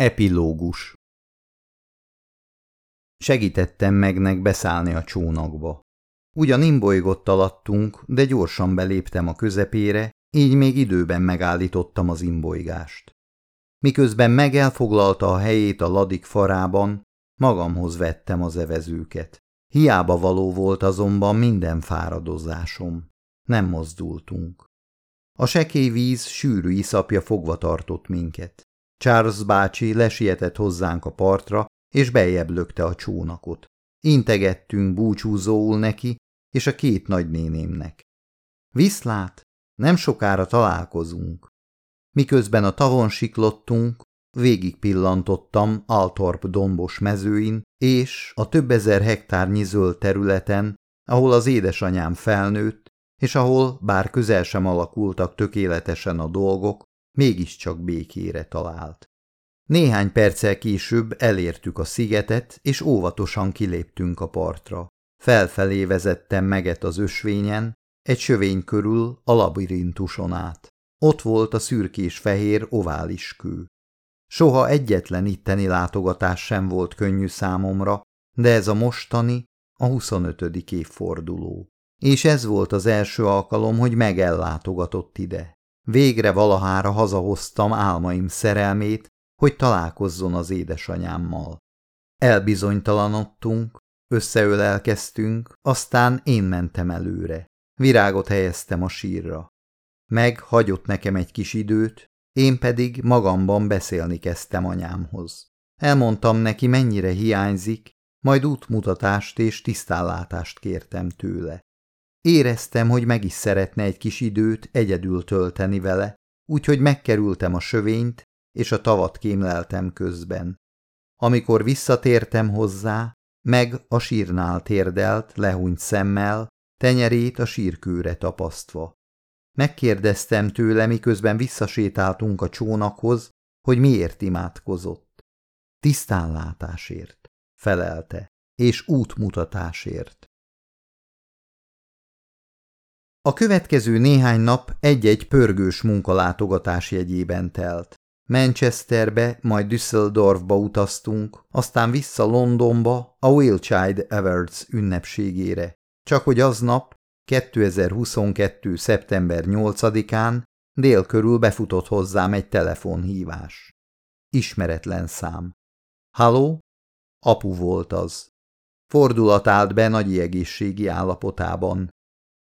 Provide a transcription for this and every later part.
Epilógus Segítettem megnek beszállni a csónakba. Ugyan imbolygott alattunk, de gyorsan beléptem a közepére, így még időben megállítottam az imbolygást. Miközben megelfoglalta a helyét a ladik farában, magamhoz vettem az evezőket. Hiába való volt azonban minden fáradozásom. Nem mozdultunk. A sekély víz sűrű iszapja fogva tartott minket. Charles bácsi lesietett hozzánk a partra, és bejebb lökte a csónakot. Integettünk búcsúzóul neki, és a két nagynénémnek. Viszlát, nem sokára találkozunk. Miközben a tavon siklottunk, végig pillantottam Altorp dombos mezőin, és a több ezer hektárnyi zöld területen, ahol az édesanyám felnőtt, és ahol, bár közel sem alakultak tökéletesen a dolgok, mégiscsak békére talált. Néhány perccel később elértük a szigetet, és óvatosan kiléptünk a partra. Felfelé vezettem meget az ösvényen, egy sövény körül a labirintuson át. Ott volt a szürkés-fehér ovális kő. Soha egyetlen itteni látogatás sem volt könnyű számomra, de ez a mostani, a 25. évforduló. És ez volt az első alkalom, hogy megellátogatott ide. Végre valahára hazahoztam álmaim szerelmét, hogy találkozzon az édesanyámmal. Elbizonytalanodtunk, összeölelkeztünk, aztán én mentem előre. Virágot helyeztem a sírra. Meg hagyott nekem egy kis időt, én pedig magamban beszélni kezdtem anyámhoz. Elmondtam neki, mennyire hiányzik, majd útmutatást és tisztállátást kértem tőle. Éreztem, hogy meg is szeretne egy kis időt egyedül tölteni vele, úgyhogy megkerültem a sövényt, és a tavat kémleltem közben. Amikor visszatértem hozzá, meg a sírnál térdelt, lehúnyt szemmel, tenyerét a sírkőre tapasztva. Megkérdeztem tőle, miközben visszasétáltunk a csónakhoz, hogy miért imádkozott. Tisztánlátásért, felelte, és útmutatásért. A következő néhány nap egy-egy pörgős munkalátogatás jegyében telt. Manchesterbe, majd Düsseldorfba utaztunk, aztán vissza Londonba a Wilchild Awards ünnepségére. Csak hogy aznap, 2022. szeptember 8-án dél körül befutott hozzám egy telefonhívás. Ismeretlen szám. Halló? Apu volt az. Fordulat állt be nagy egészségi állapotában.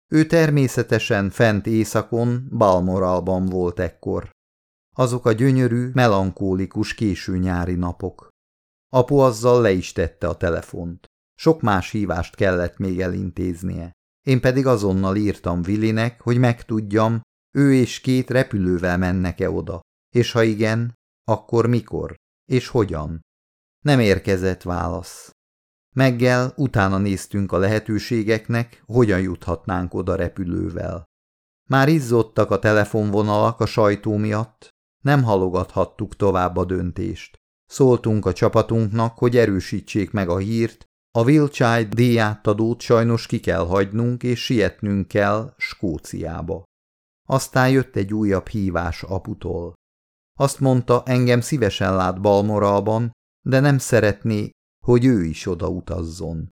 Ő természetesen fent északon, Balmoralban volt ekkor. Azok a gyönyörű, melankólikus késő nyári napok. Apu azzal le is tette a telefont. Sok más hívást kellett még elintéznie. Én pedig azonnal írtam Willinek, hogy megtudjam, ő és két repülővel mennek-e oda, és ha igen, akkor mikor, és hogyan. Nem érkezett válasz. Meggel utána néztünk a lehetőségeknek, hogyan juthatnánk oda repülővel. Már izzottak a telefonvonalak a sajtó miatt, nem halogathattuk tovább a döntést. Szóltunk a csapatunknak, hogy erősítsék meg a hírt, a Wilchild díjátadót sajnos ki kell hagynunk, és sietnünk kell Skóciába. Aztán jött egy újabb hívás aputól. Azt mondta, engem szívesen lát Balmoralban, de nem szeretné, hogy ő is oda utazzon.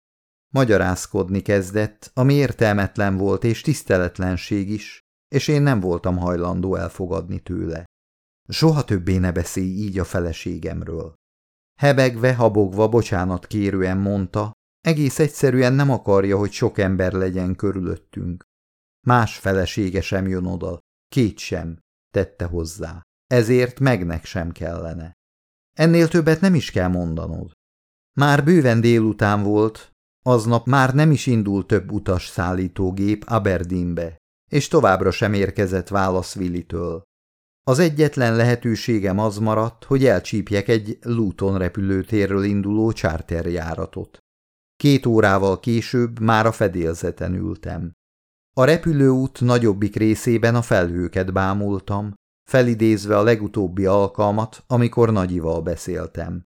Magyarázkodni kezdett, ami értelmetlen volt és tiszteletlenség is, és én nem voltam hajlandó elfogadni tőle. Soha többé ne beszélj így a feleségemről. Hebegve, habogva, bocsánat kérően mondta, egész egyszerűen nem akarja, hogy sok ember legyen körülöttünk. Más felesége sem jön oda, két sem, tette hozzá. Ezért megnek sem kellene. Ennél többet nem is kell mondanod. Már bőven délután volt, aznap már nem is indult több utas szállítógép Aberdeenbe, és továbbra sem érkezett válasz Willitől. Az egyetlen lehetőségem az maradt, hogy elcsípjek egy Luton repülőtérről induló charterjáratot. Két órával később már a fedélzeten ültem. A repülőút nagyobbik részében a felhőket bámultam, felidézve a legutóbbi alkalmat, amikor Nagyival beszéltem.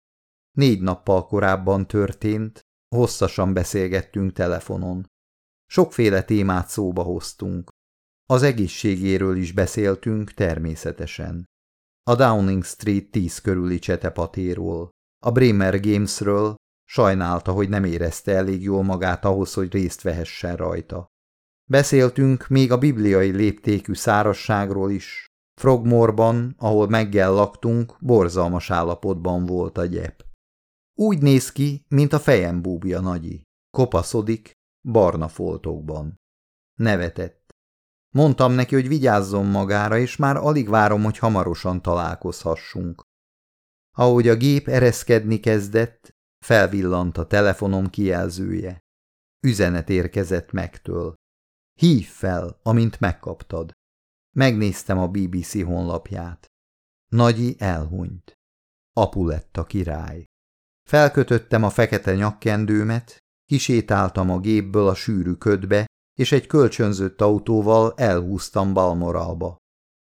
Négy nappal korábban történt, hosszasan beszélgettünk telefonon. Sokféle témát szóba hoztunk. Az egészségéről is beszéltünk természetesen. a Downing Street 10 körüli csetepatéról, a Bremer Gamesről, sajnálta, hogy nem érezte elég jól magát ahhoz, hogy részt vehessen rajta. Beszéltünk még a bibliai léptékű szárasságról is. Frogmorban, ahol meggel laktunk, borzalmas állapotban volt a gyep. Úgy néz ki, mint a fejem búbja nagyi. Kopaszodik, barna foltokban. Nevetett. Mondtam neki, hogy vigyázzon magára, és már alig várom, hogy hamarosan találkozhassunk. Ahogy a gép ereszkedni kezdett, felvillant a telefonom kijelzője. Üzenet érkezett megtől. Hív fel, amint megkaptad. Megnéztem a BBC honlapját. Nagyi elhunyt. Apu lett a király. Felkötöttem a fekete nyakkendőmet, kisétáltam a gépből a sűrű ködbe, és egy kölcsönzött autóval elhúztam Balmoralba.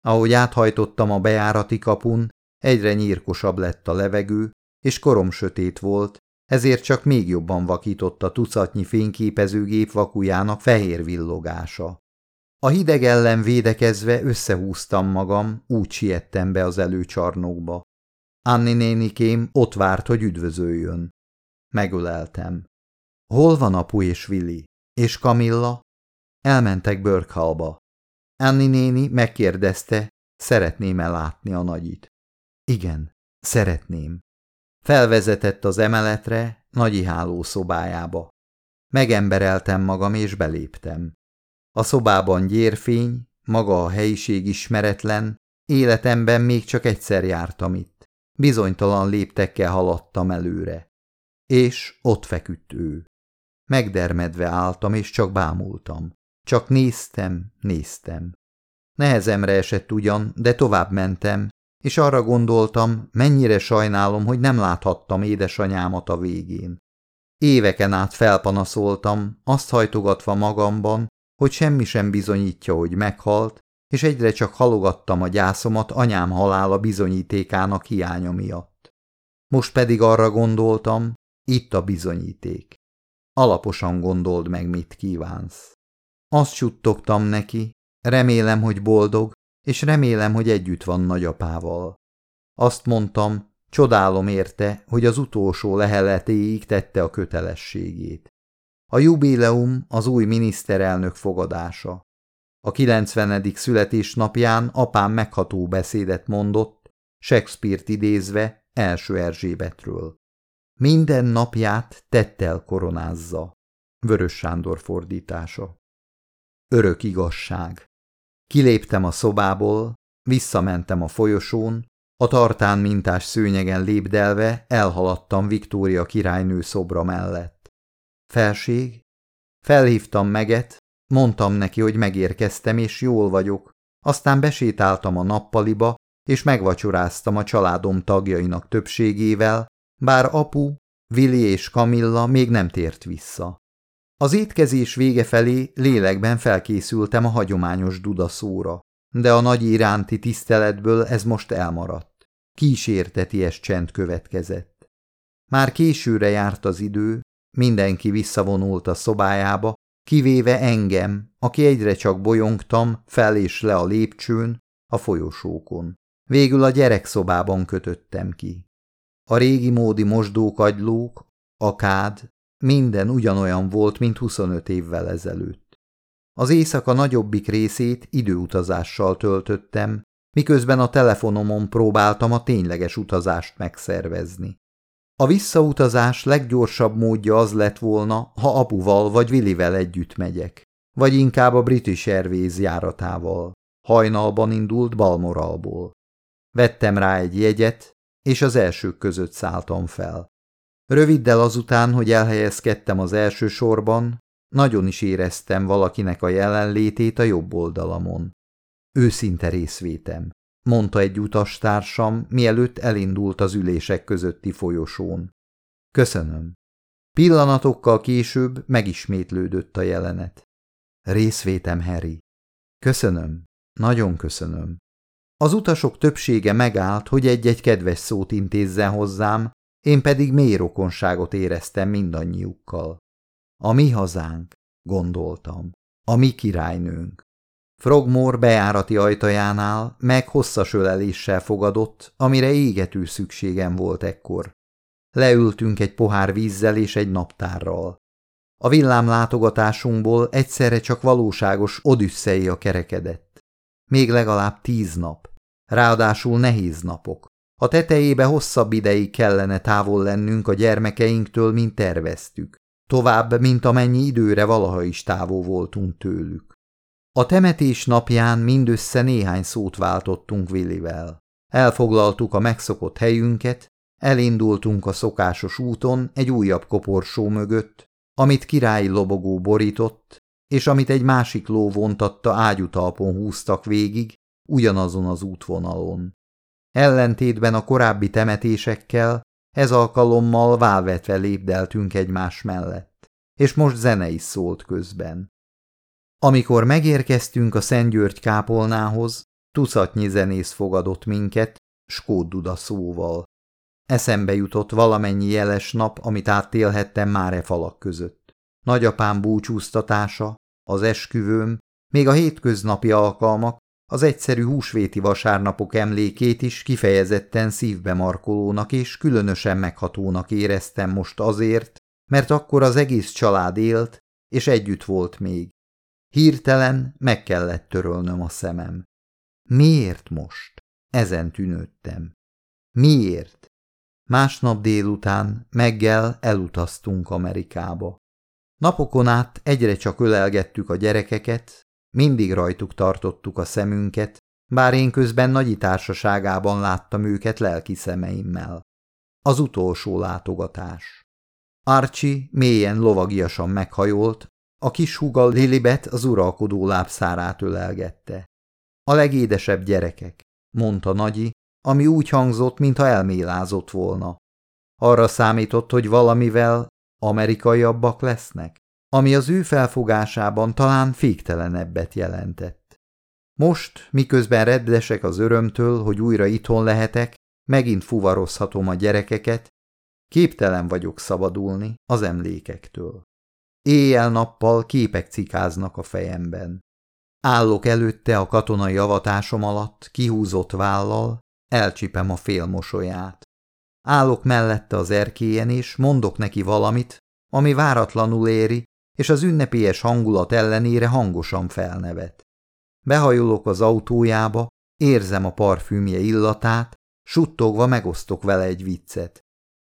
Ahogy áthajtottam a bejárati kapun, egyre nyírkosabb lett a levegő, és korom sötét volt, ezért csak még jobban vakított a tucatnyi fényképezőgép vakujának fehér villogása. A hideg ellen védekezve összehúztam magam, úgy siettem be az előcsarnokba. Anni nénikém ott várt, hogy üdvözöljön. Megöleltem. Hol van apu és Willi? És Kamilla? Elmentek Börkhalba. Anni néni megkérdezte, szeretném-e látni a nagyit. Igen, szeretném. Felvezetett az emeletre, nagyi hálószobájába. Megembereltem magam és beléptem. A szobában gyérfény, maga a helyiség ismeretlen, életemben még csak egyszer jártam itt. Bizonytalan léptekkel haladtam előre. És ott feküdt ő. Megdermedve álltam, és csak bámultam. Csak néztem, néztem. Nehezemre esett ugyan, de tovább mentem, és arra gondoltam, mennyire sajnálom, hogy nem láthattam édesanyámat a végén. Éveken át felpanaszoltam, azt hajtogatva magamban, hogy semmi sem bizonyítja, hogy meghalt, és egyre csak halogattam a gyászomat anyám halála bizonyítékának hiánya miatt. Most pedig arra gondoltam, itt a bizonyíték. Alaposan gondold meg, mit kívánsz. Azt suttogtam neki, remélem, hogy boldog, és remélem, hogy együtt van nagyapával. Azt mondtam, csodálom érte, hogy az utolsó leheletéig tette a kötelességét. A jubileum az új miniszterelnök fogadása. A 90. születésnapján apám megható beszédet mondott, Shakespeare-t idézve első Erzsébetről. Minden napját tettel koronázza. Vörös Sándor fordítása. Örök igazság. Kiléptem a szobából, visszamentem a folyosón, a tartán mintás szőnyegen lépdelve elhaladtam Viktória királynő szobra mellett. Felség? Felhívtam meget, mondtam neki, hogy megérkeztem és jól vagyok, aztán besétáltam a nappaliba, és megvacsoráztam a családom tagjainak többségével, bár apu, Vili és Kamilla még nem tért vissza. Az étkezés vége felé lélekben felkészültem a hagyományos dudaszóra, de a nagy iránti tiszteletből ez most elmaradt. Kísérteties csend következett. Már későre járt az idő, mindenki visszavonult a szobájába, kivéve engem, aki egyre csak bolyongtam fel és le a lépcsőn, a folyosókon. Végül a gyerekszobában kötöttem ki. A régi módi mosdókagylók, a kád, minden ugyanolyan volt, mint 25 évvel ezelőtt. Az éjszaka nagyobbik részét időutazással töltöttem, miközben a telefonomon próbáltam a tényleges utazást megszervezni. A visszautazás leggyorsabb módja az lett volna, ha apuval vagy Willivel együtt megyek, vagy inkább a British Airways járatával. Hajnalban indult Balmoralból. Vettem rá egy jegyet, és az elsők között szálltam fel. Röviddel azután, hogy elhelyezkedtem az első sorban, nagyon is éreztem valakinek a jelenlétét a jobb oldalamon. Őszinte részvétem, mondta egy utastársam, mielőtt elindult az ülések közötti folyosón. Köszönöm. Pillanatokkal később megismétlődött a jelenet. Részvétem, Harry. Köszönöm, nagyon köszönöm. Az utasok többsége megállt, hogy egy-egy kedves szót intézzen hozzám, én pedig mély rokonságot éreztem mindannyiukkal. A mi hazánk, gondoltam, a mi királynőnk. Frogmore bejárati ajtajánál meg hosszas öleléssel fogadott, amire égető szükségem volt ekkor. Leültünk egy pohár vízzel és egy naptárral. A villámlátogatásunkból egyszerre csak valóságos a kerekedett. Még legalább tíz nap. Ráadásul nehéz napok. A tetejébe hosszabb ideig kellene távol lennünk a gyermekeinktől, mint terveztük. Tovább, mint amennyi időre valaha is távol voltunk tőlük. A temetés napján mindössze néhány szót váltottunk Willivel. Elfoglaltuk a megszokott helyünket, elindultunk a szokásos úton egy újabb koporsó mögött, amit királyi lobogó borított, és amit egy másik ló vontatta ágyutalpon húztak végig, ugyanazon az útvonalon. Ellentétben a korábbi temetésekkel, ez alkalommal válvetve lépdeltünk egymás mellett, és most zene is szólt közben. Amikor megérkeztünk a Szentgyörgy kápolnához, tucatnyi zenész fogadott minket, skódduda szóval. Eszembe jutott valamennyi jeles nap, amit átélhettem már e falak között. Nagyapám búcsúztatása, az esküvőm, még a hétköznapi alkalmak, az egyszerű húsvéti vasárnapok emlékét is kifejezetten szívbe markolónak és különösen meghatónak éreztem most azért, mert akkor az egész család élt, és együtt volt még. Hirtelen meg kellett törölnöm a szemem. Miért most? Ezen tűnődtem. Miért? Másnap délután meggel elutaztunk Amerikába. Napokon át egyre csak ölelgettük a gyerekeket, mindig rajtuk tartottuk a szemünket, bár én közben nagyi társaságában láttam őket lelki szemeimmel. Az utolsó látogatás. Archie mélyen lovagiasan meghajolt, a kis húga Lilibet az uralkodó lábszárát ölelgette. A legédesebb gyerekek, mondta Nagyi, ami úgy hangzott, mintha elmélázott volna. Arra számított, hogy valamivel amerikaiabbak lesznek, ami az ő felfogásában talán féktelenebbet jelentett. Most, miközben reddesek az örömtől, hogy újra itthon lehetek, megint fuvarozhatom a gyerekeket, képtelen vagyok szabadulni az emlékektől. Éjjel-nappal képek cikáznak a fejemben. Állok előtte a katonai avatásom alatt, kihúzott vállal, elcsipem a félmosolyát. Állok mellette az erkélyen, és mondok neki valamit, ami váratlanul éri, és az ünnepélyes hangulat ellenére hangosan felnevet. Behajolok az autójába, érzem a parfümje illatát, suttogva megosztok vele egy viccet.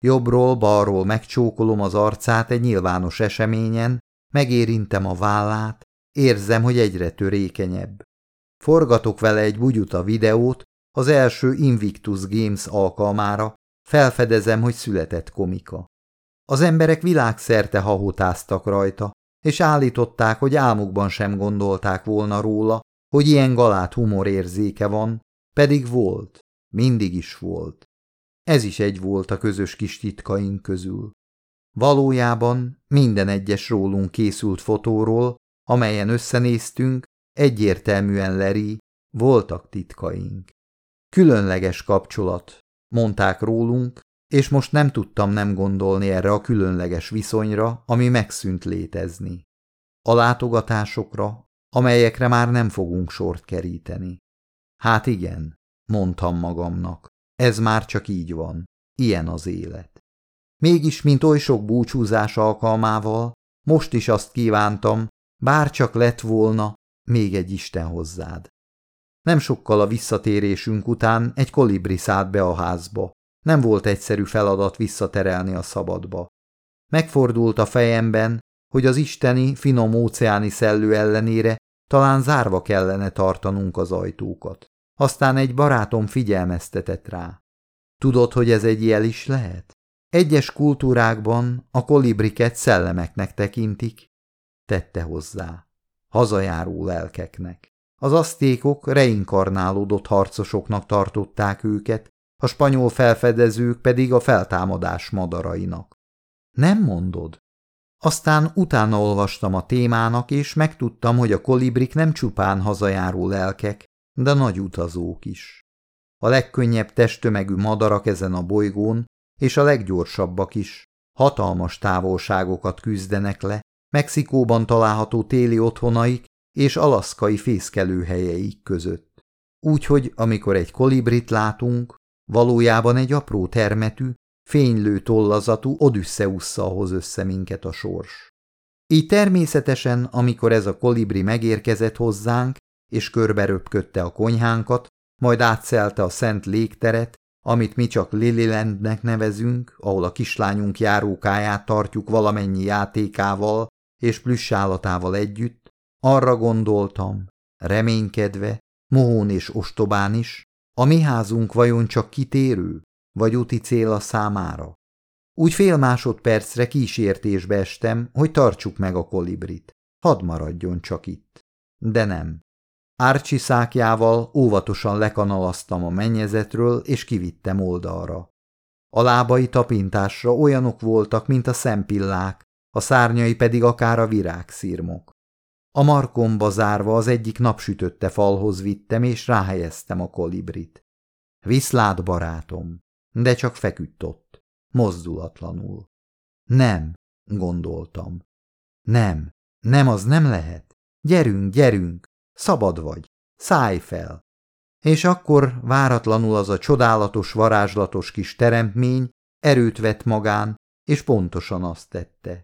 Jobbról, balról megcsókolom az arcát egy nyilvános eseményen, megérintem a vállát, érzem, hogy egyre törékenyebb. Forgatok vele egy bugyuta videót, az első Invictus Games alkalmára, felfedezem, hogy született komika. Az emberek világszerte hahotáztak rajta, és állították, hogy álmukban sem gondolták volna róla, hogy ilyen galát humorérzéke van, pedig volt, mindig is volt. Ez is egy volt a közös kis titkaink közül. Valójában minden egyes rólunk készült fotóról, amelyen összenéztünk, egyértelműen Leri, voltak titkaink. Különleges kapcsolat, mondták rólunk, és most nem tudtam nem gondolni erre a különleges viszonyra, ami megszűnt létezni. A látogatásokra, amelyekre már nem fogunk sort keríteni. Hát igen, mondtam magamnak. Ez már csak így van. Ilyen az élet. Mégis, mint oly sok búcsúzás alkalmával, most is azt kívántam, bár csak lett volna még egy Isten hozzád. Nem sokkal a visszatérésünk után egy kolibri szállt be a házba. Nem volt egyszerű feladat visszaterelni a szabadba. Megfordult a fejemben, hogy az isteni, finom óceáni szellő ellenére talán zárva kellene tartanunk az ajtókat. Aztán egy barátom figyelmeztetett rá. Tudod, hogy ez egy jel is lehet? Egyes kultúrákban a kolibriket szellemeknek tekintik, tette hozzá, hazajáró lelkeknek. Az asztékok reinkarnálódott harcosoknak tartották őket, a spanyol felfedezők pedig a feltámadás madarainak. Nem mondod? Aztán utána olvastam a témának, és megtudtam, hogy a kolibrik nem csupán hazajáró lelkek, de nagy utazók is. A legkönnyebb testtömegű madarak ezen a bolygón, és a leggyorsabbak is. Hatalmas távolságokat küzdenek le, Mexikóban található téli otthonaik és alaszkai fészkelőhelyeik között. Úgyhogy amikor egy kolibrit látunk, valójában egy apró termetű, fénylő tollazatú Odüsszeusszal hoz össze minket a sors. Így természetesen, amikor ez a kolibri megérkezett hozzánk, és körberöpködte a konyhánkat, majd átszelte a szent légteret, amit mi csak Lilylandnek nevezünk, ahol a kislányunk járókáját tartjuk valamennyi játékával és plüssállatával együtt, arra gondoltam, reménykedve, mohón és ostobán is, a mi házunk vajon csak kitérő, vagy úti cél a számára. Úgy fél másodpercre kísértésbe estem, hogy tartsuk meg a kolibrit. Hadd maradjon csak itt. De nem. Árcsi szákjával óvatosan lekanalaztam a mennyezetről, és kivittem oldalra. A lábai tapintásra olyanok voltak, mint a szempillák, a szárnyai pedig akár a virágszírmok. A markomba zárva az egyik napsütötte falhoz vittem, és ráhelyeztem a kolibrit. Viszlát, barátom, de csak feküdt ott, mozdulatlanul. Nem, gondoltam. Nem, nem, az nem lehet. Gyerünk, gyerünk, Szabad vagy, szállj fel! És akkor váratlanul az a csodálatos, varázslatos kis teremtmény erőt vett magán, és pontosan azt tette.